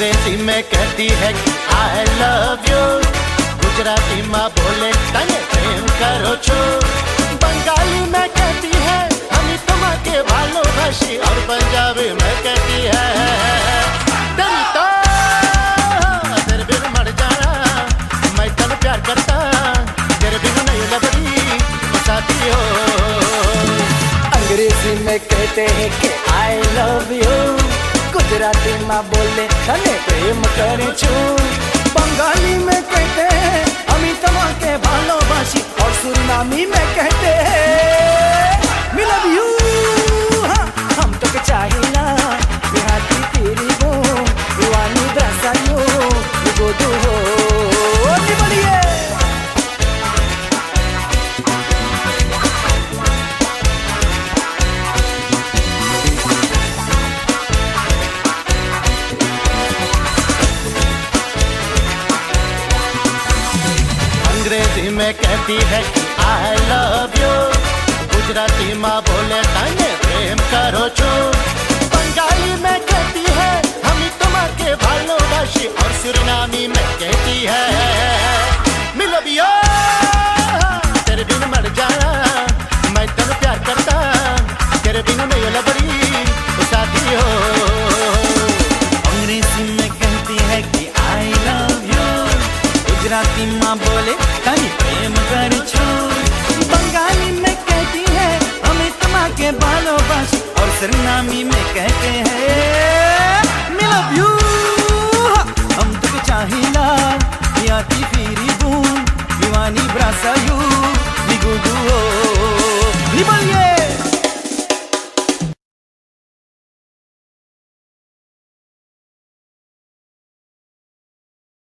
अंग्रेज़ी में कहती है आई लव यू गुजराती माँ बोले, तने प्रेम करो छो। बंगाली में कहती है हमें तुम्हारे भालोबासी और पंजाबी में कहती है। तो मर जाना, मैं तन प्यार करता, तेरे नहीं लगती हो। अंग्रेज़ी में कहते हैं कि आई लव यू माँ बोले तने प्रेम करी छू। बंगाली में कहते हैं अमी के भालोबासी और सुरनामी में में कहती है आई लव यू गुजराती माँ बोले, ताने प्रेम करो छो। बंगाली में कहती है, हम तुम्हारे भालोबासी और सुरनामी में कहती है मिलबियो तेरे बिन मर जाना मैं प्यार करता अंग्रेज़ी में कहती है कि आई लव यू गुजराती माँ बोले प्रेम कर छो बंगाली में कहती है हमें बालों बस और सरनामी में कहते हैं मिलो यू